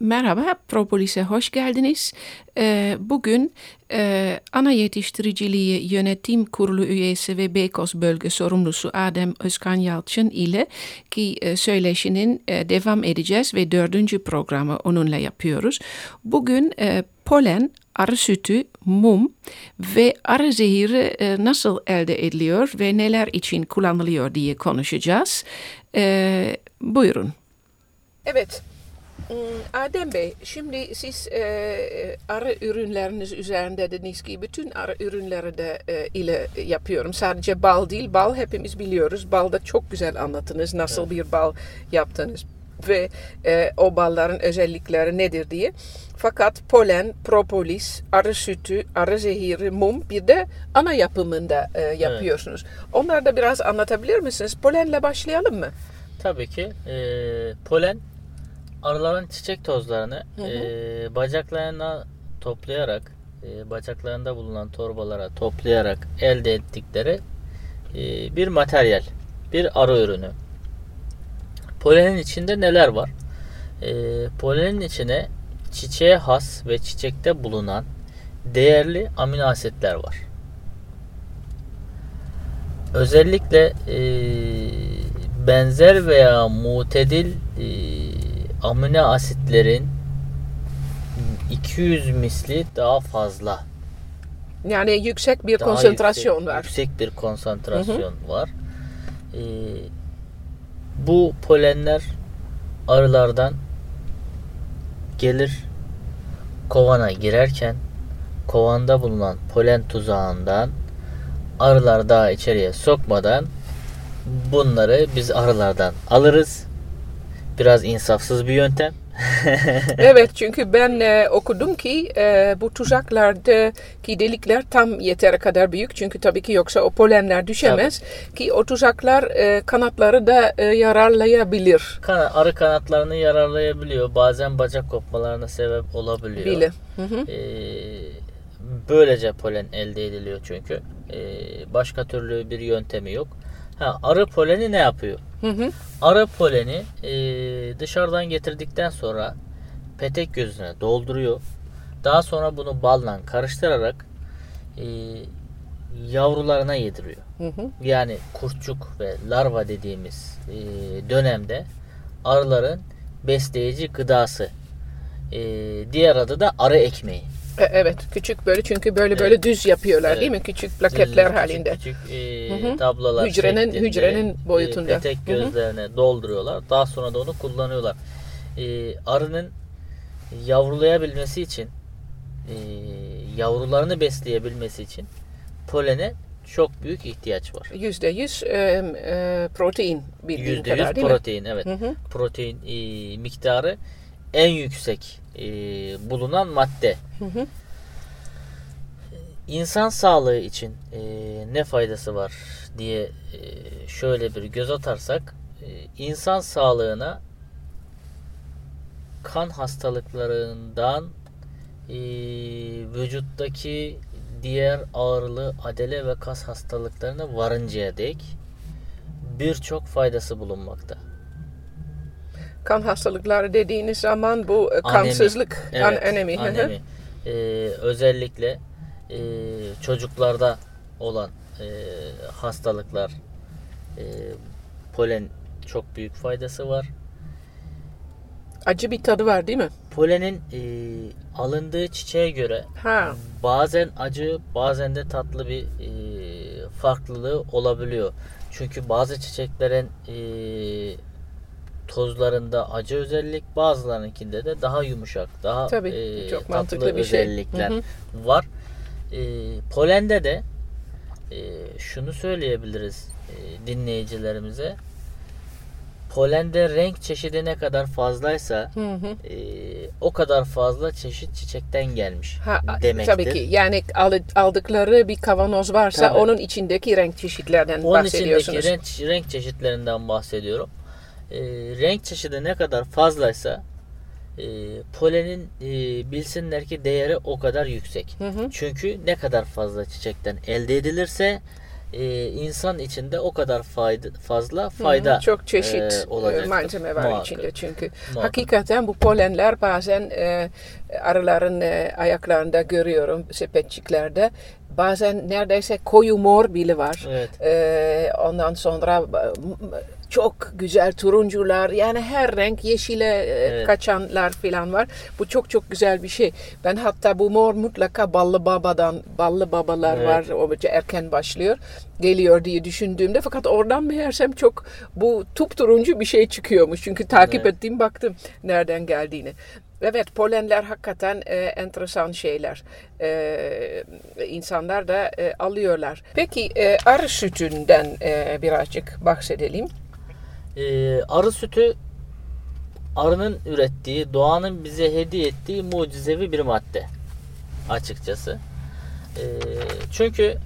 Merhaba, Propolis'e hoş geldiniz. Ee, bugün e, ana yetiştiriciliği yönetim kurulu üyesi ve Beykoz bölge sorumlusu Adem Özkan Yalçın ile ki e, söyleşinin e, devam edeceğiz ve dördüncü programı onunla yapıyoruz. Bugün e, polen, arı sütü, mum ve arı zehiri nasıl elde ediliyor ve neler için kullanılıyor diye konuşacağız. Buyurun. Evet, Adem Bey, şimdi siz e, arı ürünleriniz üzerinde dediniz ki bütün arı ürünleri de e, ile yapıyorum. Sadece bal değil, bal hepimiz biliyoruz. Balda çok güzel anlatınız nasıl evet. bir bal yaptınız ve e, o balların özellikleri nedir diye. Fakat polen, propolis, arı sütü, arı zehiri, mum bir de ana yapımında e, yapıyorsunuz. Evet. Onları da biraz anlatabilir misiniz? Polenle başlayalım mı? Tabii ki. E, polen arıların çiçek tozlarını hı hı. E, bacaklarına toplayarak e, bacaklarında bulunan torbalara toplayarak elde ettikleri e, bir materyal. Bir arı ürünü. Polenin içinde neler var? E, polenin içine çiçeğe has ve çiçekte bulunan değerli amino asitler var. Özellikle e, benzer veya mutedil e, amino asitlerin 200 misli daha fazla. Yani yüksek bir daha konsantrasyon yüksek, var. Yüksek bir konsantrasyon hı hı. var. Ee, bu polenler arılardan gelir kovana girerken kovanda bulunan polen tuzağından arılar daha içeriye sokmadan bunları biz arılardan alırız biraz insafsız bir yöntem. evet çünkü ben e, okudum ki e, bu tuzaklardaki delikler tam yeteri kadar büyük. Çünkü tabii ki yoksa o polenler düşemez. Tabii. Ki o tuzaklar e, kanatları da e, yararlayabilir. Kan arı kanatlarını yararlayabiliyor. Bazen bacak kopmalarına sebep olabiliyor. Bile. Hı hı. E, böylece polen elde ediliyor çünkü. E, başka türlü bir yöntemi yok. Ha, arı poleni ne yapıyor? Hı hı. Arı poleni e, dışarıdan getirdikten sonra petek gözüne dolduruyor. Daha sonra bunu balla karıştırarak e, yavrularına yediriyor. Hı hı. Yani kurtçuk ve larva dediğimiz e, dönemde arıların besleyici gıdası. E, diğer adı da arı ekmeği. E, evet küçük böyle çünkü böyle evet. böyle düz yapıyorlar evet. değil mi? Küçük plaketler düz, halinde. Küçük, küçük e, tablolar hücrenin hücrenin boyutunda. E, petek gözlerine Hı-hı. dolduruyorlar. Daha sonra da onu kullanıyorlar. E, arının yavrulayabilmesi için e, yavrularını besleyebilmesi için polene çok büyük ihtiyaç var. Yüzde yüz e, e, protein bildiğim Yüzde yüz protein mi? evet. Hı hı. Protein e, miktarı en yüksek e, bulunan madde. Hı hı. İnsan sağlığı için e, ne faydası var diye e, şöyle bir göz atarsak e, insan sağlığına kan hastalıklarından e, vücuttaki diğer ağrılı adele ve kas hastalıklarına varıncaya dek birçok faydası bulunmakta kan hastalıkları dediğiniz zaman bu e, kansızlık, evet, an anemi. anemi. ee, özellikle e, çocuklarda olan e, hastalıklar e, polen çok büyük faydası var. Acı bir tadı var değil mi? Polenin e, alındığı çiçeğe göre ha. bazen acı bazen de tatlı bir e, farklılığı olabiliyor. Çünkü bazı çiçeklerin e, tozlarında acı özellik, bazılarınkinde de daha yumuşak, daha Tabii, e, çok tatlı bir şey. özellikler şey. var. E, polende de e, şunu söyleyebiliriz e, dinleyicilerimize. Polende renk çeşidi ne kadar fazlaysa hı hı. E, o kadar fazla çeşit çiçekten gelmiş ha, demektir. Tabii ki yani aldıkları bir kavanoz varsa Tabii. onun içindeki renk çeşitlerden onun bahsediyorsunuz. Onun içindeki renk, renk çeşitlerinden bahsediyorum e, renk çeşidi ne kadar fazlaysa e, polenin e, bilsinler ki değeri o kadar yüksek. Hı hı. Çünkü ne kadar fazla çiçekten elde edilirse e, insan içinde o kadar fayda, fazla fayda Hı, çok çeşit e, malzeme var muhakkak. içinde çünkü. Muhakkak. Hakikaten bu polenler bazen e, arıların e, ayaklarında görüyorum sepetçiklerde. Bazen neredeyse koyu mor bile var. Evet. E, ondan sonra çok güzel turuncular yani her renk yeşile e, evet. kaçanlar falan var. Bu çok çok güzel bir şey. Ben hatta bu mor mutlaka ballı babadan ballı babalar evet. var. O erken başlıyor. Geliyor diye düşündüğümde fakat oradan meğersem çok bu tup turuncu bir şey çıkıyormuş. Çünkü takip evet. ettiğim baktım nereden geldiğini. Evet polenler hakikaten e, enteresan şeyler. E, insanlar da e, alıyorlar. Peki e, arı sütünden e, birazcık bahsedelim. E, arı sütü arının ürettiği, doğanın bize hediye ettiği mucizevi bir madde açıkçası. E, çünkü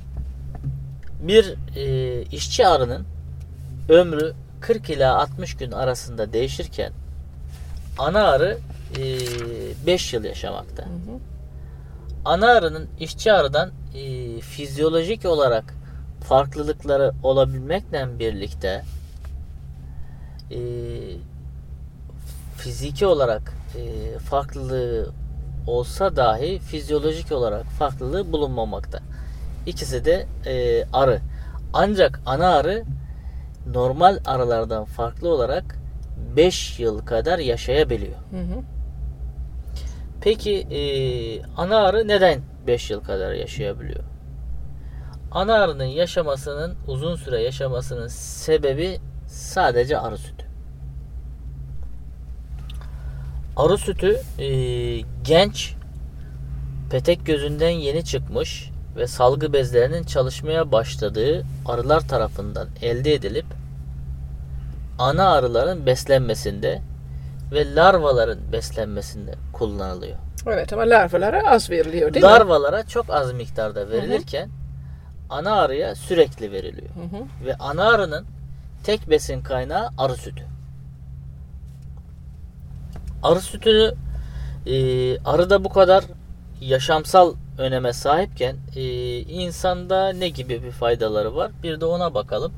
bir e, işçi arının ömrü 40 ila 60 gün arasında değişirken ana arı 5 yıl yaşamakta. Hı hı. Ana arının işçi arıdan e, fizyolojik olarak farklılıkları olabilmekle birlikte e, fiziki olarak e, farklılığı olsa dahi fizyolojik olarak farklılığı bulunmamakta. İkisi de e, arı. Ancak ana arı normal arılardan farklı olarak 5 yıl kadar yaşayabiliyor. Hı hı. Peki e, ana arı neden 5 yıl kadar yaşayabiliyor? Ana arının yaşamasının uzun süre yaşamasının sebebi sadece arı sütü. Arı sütü e, genç petek gözünden yeni çıkmış ve salgı bezlerinin çalışmaya başladığı arılar tarafından elde edilip ana arıların beslenmesinde ve larvaların beslenmesinde kullanılıyor. Evet ama larvalara az veriliyor değil larvalara mi? Larvalara çok az miktarda verilirken hı hı. ana arıya sürekli veriliyor. Hı hı. Ve ana arının tek besin kaynağı arı sütü. Arı sütünü e, arıda bu kadar yaşamsal öneme sahipken e, insanda ne gibi bir faydaları var? Bir de ona bakalım.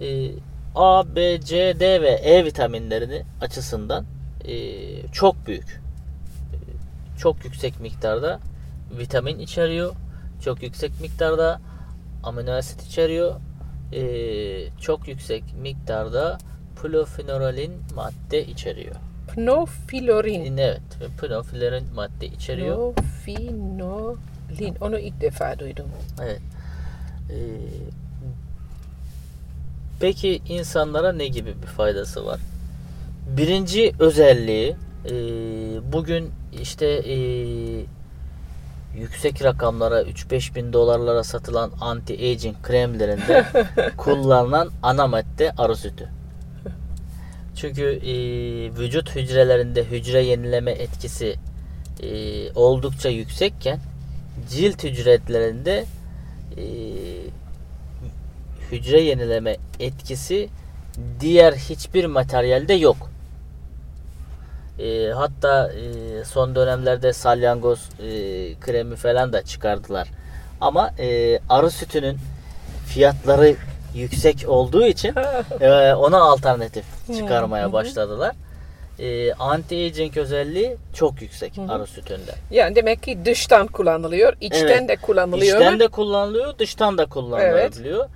E, A, B, C, D ve E vitaminlerini açısından e, çok büyük. Çok yüksek miktarda vitamin içeriyor. Çok yüksek miktarda amino asit içeriyor. E, çok yüksek miktarda plofenolalin madde içeriyor. Pnofilorin. Evet, pnofilorin madde içeriyor. Pnofinolin. Onu ilk defa duydum. Evet. Ee, Peki insanlara ne gibi bir faydası var? Birinci özelliği e, bugün işte e, yüksek rakamlara 3-5 bin dolarlara satılan anti-aging kremlerinde kullanılan ana madde arı sütü. Çünkü e, vücut hücrelerinde hücre yenileme etkisi e, oldukça yüksekken cilt hücrelerinde e, hücre yenileme etkisi diğer hiçbir materyalde yok. E, hatta e, son dönemlerde salyangoz e, kremi falan da çıkardılar. Ama e, arı sütünün fiyatları yüksek olduğu için e, ona alternatif çıkarmaya başladılar. E, anti-aging özelliği çok yüksek Hı-hı. arı sütünde. Yani demek ki dıştan kullanılıyor, içten evet. de kullanılıyor. İçten de kullanılıyor, dıştan da kullanılabiliyor. Evet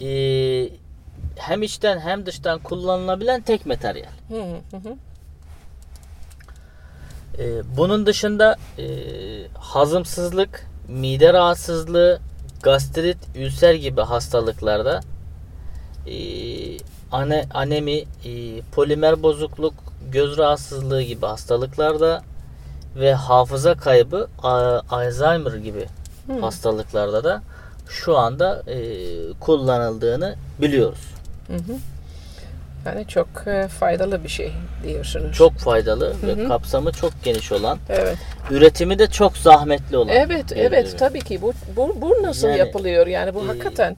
e, hem içten hem dıştan kullanılabilen tek materyal. Hı hı. E, bunun dışında e, hazımsızlık, mide rahatsızlığı, gastrit, ülser gibi hastalıklarda e, ane, anemi, e, polimer bozukluk, göz rahatsızlığı gibi hastalıklarda ve hafıza kaybı, Alzheimer gibi hmm. hastalıklarda da şu anda e, kullanıldığını biliyoruz. Hı hı. Yani çok e, faydalı bir şey diyorsunuz. Çok faydalı hı hı. ve kapsamı çok geniş olan. Evet. Üretimi de çok zahmetli olan. Evet, evet tabii ki. Bu bu, bu nasıl yani, yapılıyor? Yani bu e, hakikaten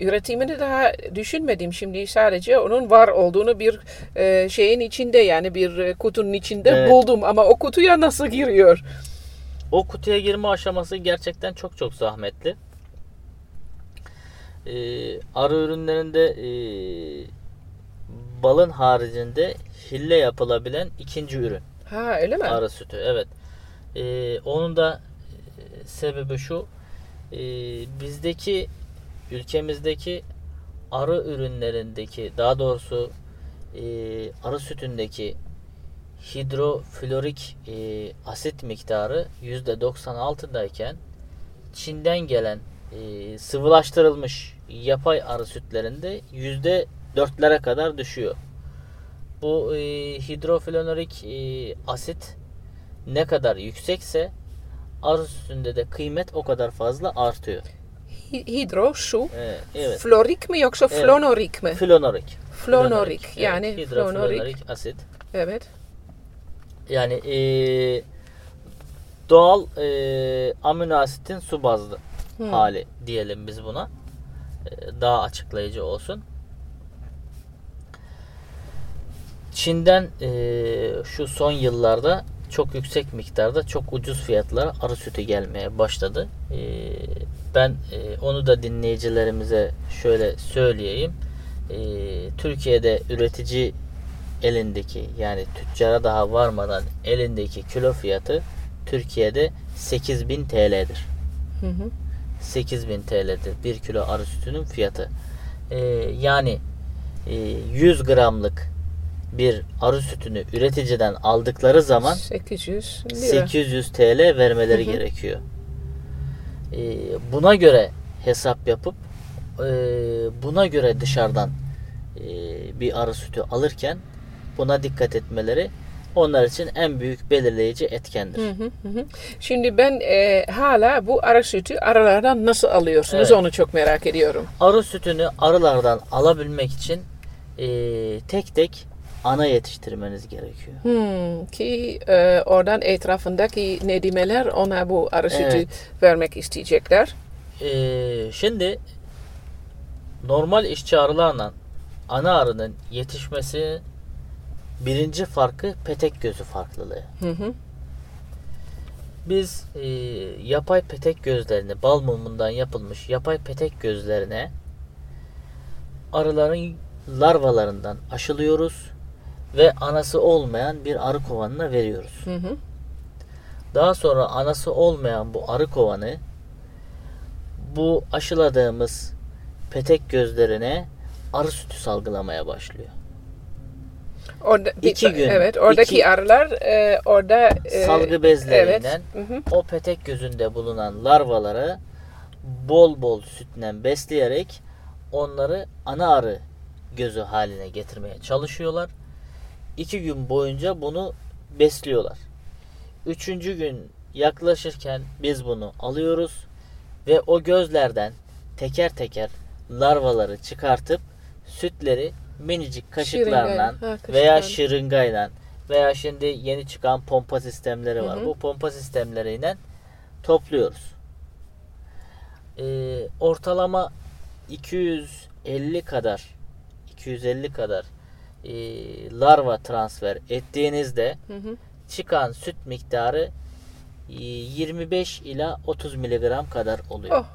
üretimini daha düşünmedim şimdi sadece onun var olduğunu bir e, şeyin içinde yani bir e, kutunun içinde evet. buldum ama o kutuya nasıl giriyor? O kutuya girme aşaması gerçekten çok çok zahmetli. e, arı ürünlerinde e, balın haricinde hille yapılabilen ikinci ürün. Ha öyle mi? Arı sütü evet. E, onun da e, sebebi şu. E, bizdeki ülkemizdeki arı ürünlerindeki daha doğrusu e, arı sütündeki hidroflorik e, asit miktarı %96'dayken Çin'den gelen e, sıvılaştırılmış yapay arı sütlerinde %4'lere kadar düşüyor. Bu e, hidroflorik e, asit ne kadar yüksekse arı sütünde de kıymet o kadar fazla artıyor. Hidro su. Evet. evet. Florik mi yoksa Evet. flonorik mi? Flonorik. Flonorik. Evet, Yani hidroflorik flonorik. asit. Evet. Yani eee, doğal eee amino asitin su bazlı Hmm. hali diyelim biz buna. Eee, daha açıklayıcı olsun. Çin'den eee, şu son yıllarda çok yüksek miktarda çok ucuz fiyatlara arı sütü gelmeye başladı. Eee, ben eee, onu da dinleyicilerimize şöyle söyleyeyim. Eee, Türkiye'de üretici elindeki yani tüccara daha varmadan elindeki kilo fiyatı Türkiye'de 8000 TL'dir. Hı hı. 8000 TL'dir bir kilo arı sütünün fiyatı. Ee, yani e, 100 gramlık bir arı sütünü üreticiden aldıkları zaman 800 lira. 800 TL vermeleri Hı hı. gerekiyor. Ee, buna göre hesap yapıp e, buna göre dışarıdan e, bir arı sütü alırken buna dikkat etmeleri onlar için en büyük belirleyici etkendir. Hı hı hı. Şimdi ben e, hala bu arı sütü arılardan nasıl alıyorsunuz Evet. onu çok merak ediyorum. Arı sütünü arılardan alabilmek için e, tek tek ana yetiştirmeniz gerekiyor. Hmm, ki e, oradan etrafındaki nedimeler ona bu arı sütü Evet. vermek isteyecekler. Ee, şimdi normal işçi arılarla ana arının yetişmesi birinci farkı petek gözü farklılığı. Hı hı. Biz e, yapay petek gözlerini bal mumundan yapılmış yapay petek gözlerine arıların larvalarından aşılıyoruz ve anası olmayan bir arı kovanına veriyoruz. Hı hı. Daha sonra anası olmayan bu arı kovanı bu aşıladığımız petek gözlerine arı sütü salgılamaya başlıyor. Orada, İki gün, Evet, oradaki iki- arılar e, orada e, Salgı bezlerinden Evet. Hı hı. o petek gözünde bulunan larvaları bol bol sütle besleyerek onları ana arı gözü haline getirmeye çalışıyorlar. İki gün boyunca bunu besliyorlar. Üçüncü gün yaklaşırken biz bunu alıyoruz ve o gözlerden teker teker larvaları çıkartıp sütleri minicik kaşıklarla ha, veya şırıngayla veya şimdi yeni çıkan pompa sistemleri var. Hı hı. Bu pompa sistemleriyle topluyoruz. Ee, ortalama 250 kadar 250 kadar e, larva transfer ettiğinizde Hı hı. çıkan süt miktarı e, 25 ila 30 miligram kadar oluyor. Oh.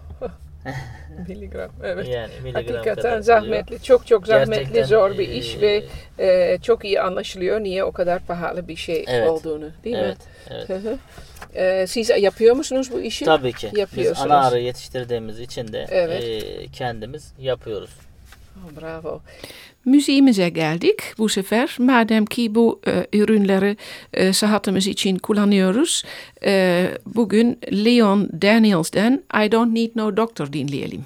Miligram. Evet. Yani miligram Hakikaten oluyor. zahmetli, çok çok zahmetli, Gerçekten, zor bir e, iş ve e, çok iyi anlaşılıyor niye o kadar pahalı bir şey Evet. olduğunu, değil Evet, mi? evet. E, siz yapıyor musunuz bu işi? Tabii ki. Biz Yapıyorsunuz. ana arı yetiştirdiğimiz için de Evet. e, kendimiz yapıyoruz. Oh, bravo. Müziğimize geldik bu sefer. Madem ki bu e, ürünleri e, sıhhatimiz için kullanıyoruz, e, bugün Leon Daniels'den I Don't Need No Doctor dinleyelim.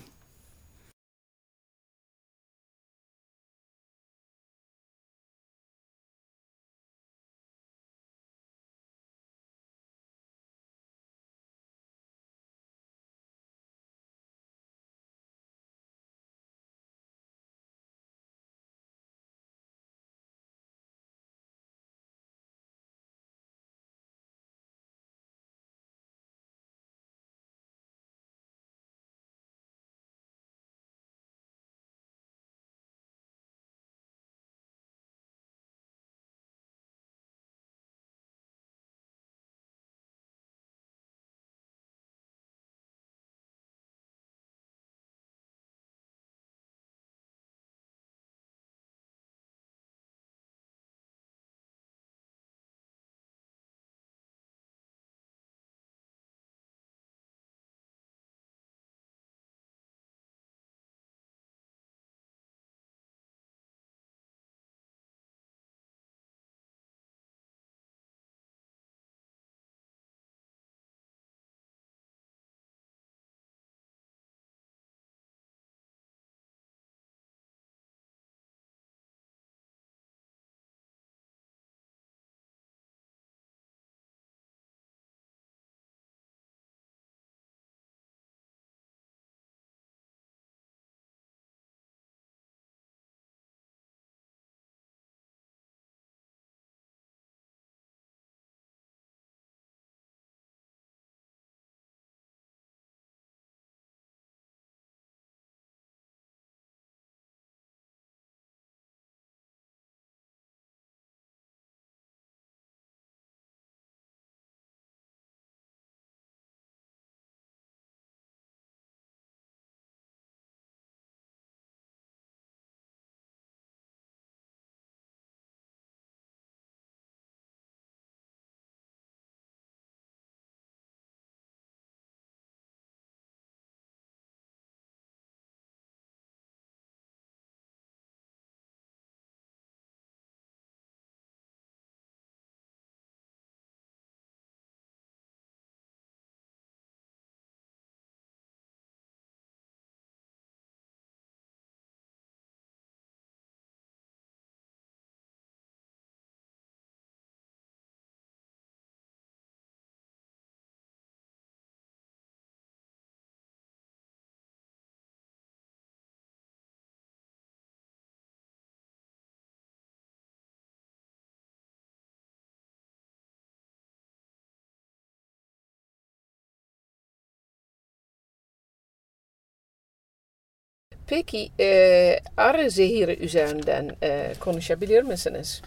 Peki e, arı zehiri üzerinden e, konuşabilir misiniz?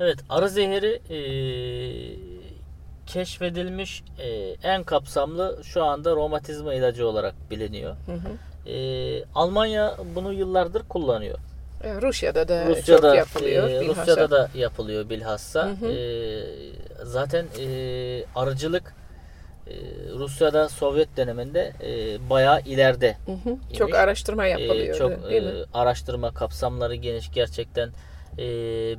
Evet, arı zehiri e, keşfedilmiş e, en kapsamlı şu anda romatizma ilacı olarak biliniyor. Hı hı. E, Almanya bunu yıllardır kullanıyor. E, Rusya'da da Rusya'da, çok yapılıyor. E, Rusya'da da yapılıyor bilhassa. Hı hı. E, zaten e, arıcılık Rusya'da Sovyet döneminde e, bayağı ileride. Hı hı. Çok araştırma yapılıyor. E, çok e, araştırma kapsamları geniş gerçekten. E,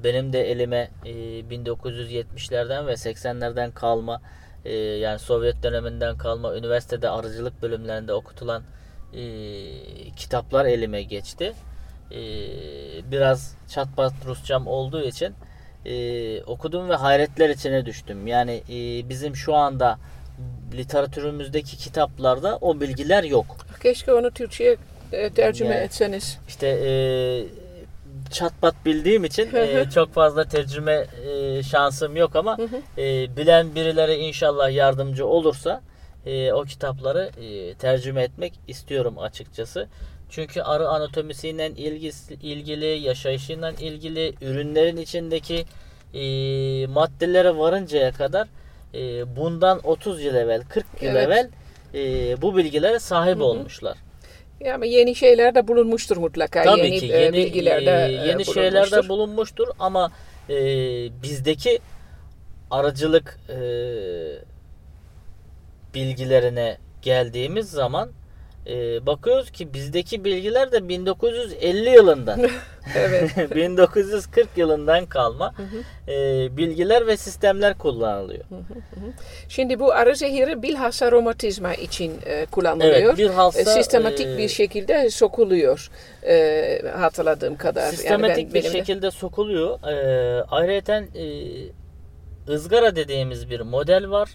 benim de elime e, 1970'lerden ve 80'lerden kalma e, yani Sovyet döneminden kalma üniversitede arıcılık bölümlerinde okutulan e, kitaplar elime geçti. E, biraz çatpat Rusçam olduğu için e, okudum ve hayretler içine düştüm. Yani e, bizim şu anda literatürümüzdeki kitaplarda o bilgiler yok. Keşke onu Türkçe'ye e, tercüme yani, etseniz. İşte e, çatpat bildiğim için e, çok fazla tercüme e, şansım yok ama e, bilen birileri inşallah yardımcı olursa e, o kitapları e, tercüme etmek istiyorum açıkçası. Çünkü arı anatomisiyle ilgisi, ilgili, yaşayışıyla ilgili, ürünlerin içindeki e, maddelere varıncaya kadar e, bundan 30 yıl evvel, 40 yıl evet. evvel e, bu bilgilere sahip Hı-hı. olmuşlar. Ya ama yeni şeyler de bulunmuştur mutlaka. Tabii yeni, ki e, yeni bilgiler de e, yeni şeyler de bulunmuştur ama e, bizdeki aracılık e, bilgilerine geldiğimiz zaman e, bakıyoruz ki bizdeki bilgiler de 1950 yılından. evet. 1940 yılından kalma E, bilgiler ve sistemler kullanılıyor. Şimdi bu arı zehiri bilhassa romatizma için e, kullanılıyor. Evet, bilhassa, e, sistematik e, bir şekilde sokuluyor e, hatırladığım kadar. Sistematik yani ben, bir şekilde sokuluyor. E, ayrıca e, ızgara dediğimiz bir model var.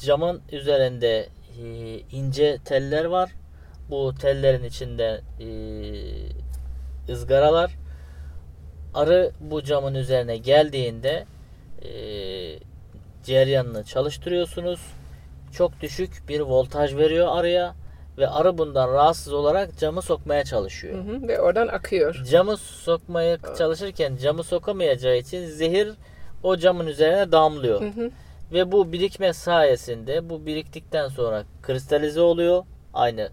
Camın üzerinde e, ince teller var bu tellerin içinde e, ızgaralar. Arı bu camın üzerine geldiğinde e, ceryanını çalıştırıyorsunuz. Çok düşük bir voltaj veriyor arıya ve arı bundan rahatsız olarak camı sokmaya çalışıyor. Hı hı, ve oradan akıyor. Camı sokmaya çalışırken camı sokamayacağı için zehir o camın üzerine damlıyor. Hı hı. Ve bu birikme sayesinde bu biriktikten sonra kristalize oluyor. Aynı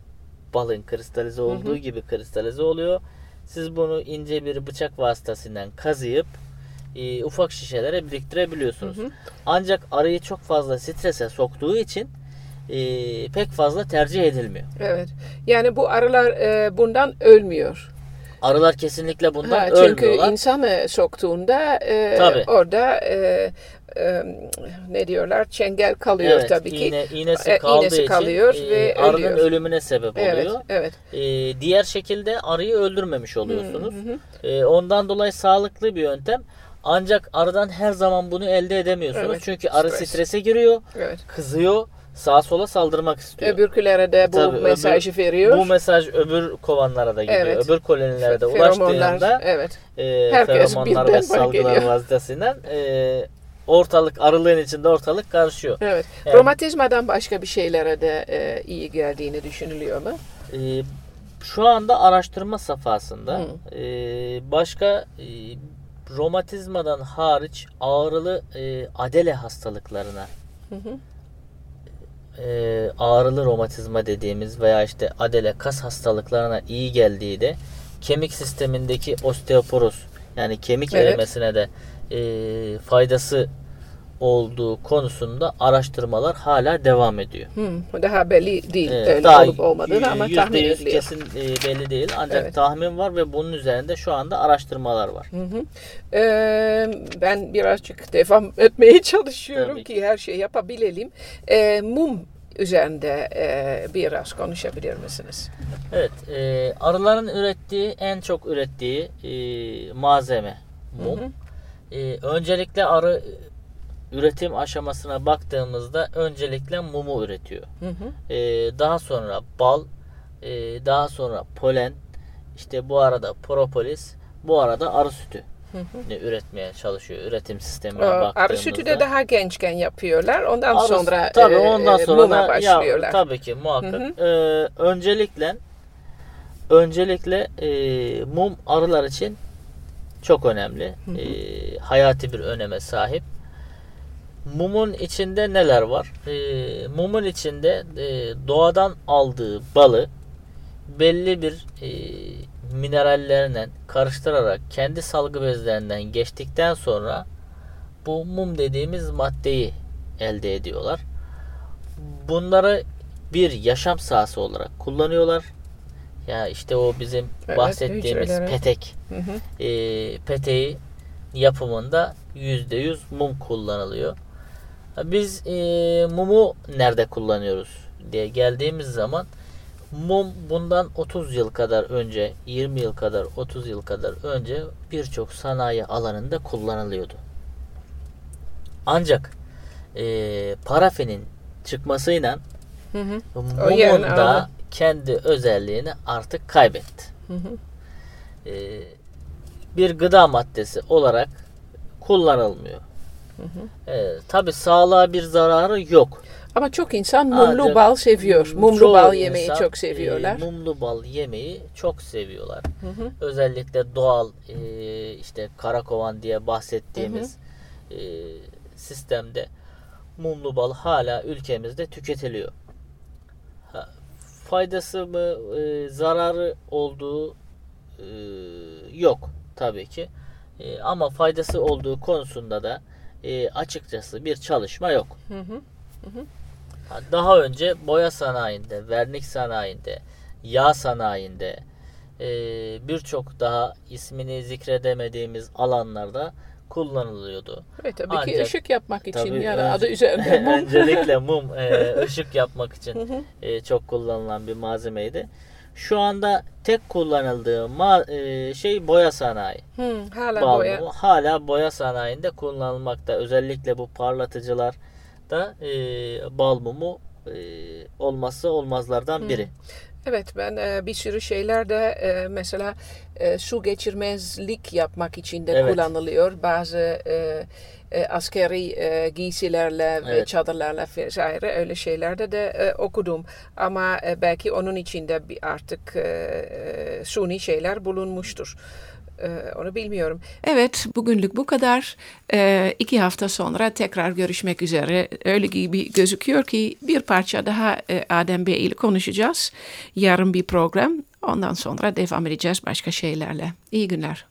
balın kristalize olduğu hı hı. gibi kristalize oluyor. Siz bunu ince bir bıçak vasıtasıyla kazıyıp e, ufak şişelere biriktirebiliyorsunuz. Hı hı. Ancak arıyı çok fazla strese soktuğu için e, pek fazla tercih edilmiyor. Evet. Yani bu arılar e, bundan ölmüyor. Arılar kesinlikle bundan ha, çünkü ölmüyorlar. Çünkü insanı soktuğunda e, Tabii. orada e, e, ne diyorlar çengel kalıyor evet, tabii ki. Iğne, iğnesi e, kaldığı iğnesi kalıyor için, ve e, arının ölüyor. ölümüne sebep oluyor. Evet, evet. E, diğer şekilde arıyı öldürmemiş oluyorsunuz. Hı hı. E, ondan dolayı sağlıklı bir yöntem. Ancak arıdan her zaman bunu elde edemiyorsunuz. Evet, Çünkü arı stres. strese giriyor, evet. kızıyor sağa sola saldırmak istiyor. Öbürkülere de bu Tabii, mesajı öbür, veriyor. Bu mesaj öbür kovanlara da gidiyor. Evet. Öbür kolonilere de ulaştığında evet. e, Herkes feromonlar ve salgılar vasıtasıyla e, ortalık arılığın içinde ortalık karışıyor. Evet. Yani, Romatizmadan başka bir şeylere de e, iyi geldiğini düşünülüyor mu? E, şu anda araştırma safhasında e, başka e, romatizmadan hariç ağrılı e, adele hastalıklarına hı hı. E, ağrılı romatizma dediğimiz veya işte adele kas hastalıklarına iyi geldiği de kemik sistemindeki osteoporoz yani kemik evet. erimesine de e, faydası olduğu konusunda araştırmalar hala devam ediyor. Hmm, daha belli değil ee, öyle daha olup olmadığını ama tahmin ediliyor. kesin e, belli değil ancak evet. tahmin var ve bunun üzerinde şu anda araştırmalar var. Hı hı. Ee, ben birazcık devam etmeye çalışıyorum Tabii ki. her şeyi yapabilelim. Ee, mum üzerinde e, biraz konuşabilir misiniz? Evet, e, arıların ürettiği en çok ürettiği e, malzeme mum. Hı hı. E, öncelikle arı üretim aşamasına baktığımızda öncelikle mumu üretiyor. Hı hı. E, daha sonra bal, e, daha sonra polen, işte bu arada propolis, bu arada arı sütü hı hı. üretmeye çalışıyor üretim sistemine o, baktığımızda. Arı sütü de daha gençken yapıyorlar. Ondan arı, sonra tabii ondan e, sonra da, başlıyorlar. Ya, tabii ki muhakkak. Hı hı. E, öncelikle öncelikle e, mum arılar için çok önemli. Hı hı. E, hayati bir öneme sahip. Mumun içinde neler var? E, mumun içinde e, doğadan aldığı balı belli bir e, minerallerle karıştırarak kendi salgı bezlerinden geçtikten sonra bu mum dediğimiz maddeyi elde ediyorlar. Bunları bir yaşam sahası olarak kullanıyorlar. Ya işte o bizim evet, bahsettiğimiz hücreleri. petek. Hı hı. E, peteği yapımında yüzde yüz mum kullanılıyor. Biz e, mumu nerede kullanıyoruz diye geldiğimiz zaman mum bundan 30 yıl kadar önce, 20 yıl kadar, 30 yıl kadar önce birçok sanayi alanında kullanılıyordu. Ancak e, parafinin çıkmasıyla hı hı. mumun da kendi özelliğini artık kaybetti. Hı hı. E, bir gıda maddesi olarak kullanılmıyor. Hı hı. E, Tabi sağlığa bir zararı yok. Ama çok insan mumlu Ancak, bal seviyor. Mumlu bal yemeyi insan, çok seviyorlar. E, mumlu bal yemeyi çok seviyorlar. Hı hı. Özellikle doğal e, işte karakovan diye bahsettiğimiz hı hı. E, sistemde mumlu bal hala ülkemizde tüketiliyor. Faydası mı, e, zararı olduğu e, yok tabii ki. E, ama faydası olduğu konusunda da e, açıkçası bir çalışma yok. Hı hı. Hı hı. Daha önce boya sanayinde, vernik sanayinde, yağ sanayinde e, birçok daha ismini zikredemediğimiz alanlarda kullanılıyordu. Evet tabii Ancak, ki ışık yapmak için tabii, yani adı üzerinde mum. öncelikle mum e, ışık yapmak için e, çok kullanılan bir malzemeydi. Şu anda tek kullanıldığı ma- e, şey boya sanayi. Hı, hala Bal boya. Hala boya sanayinde kullanılmakta. Özellikle bu parlatıcılar da e, bal mumu e, olmazsa olmazlardan biri. Evet ben e, bir sürü şeyler de e, mesela e, su geçirmezlik yapmak için de evet. kullanılıyor. Bazı e, e, askeri e, giysilerle evet. ve çadırlarla vesaire öyle şeylerde de e, okudum. Ama e, belki onun içinde artık e, e, suni şeyler bulunmuştur. Ee, onu bilmiyorum. Evet, bugünlük bu kadar. Ee, iki hafta sonra tekrar görüşmek üzere. Öyle gibi gözüküyor ki bir parça daha e, Adem Bey ile konuşacağız. Yarın bir program. Ondan sonra devam edeceğiz başka şeylerle. İyi günler.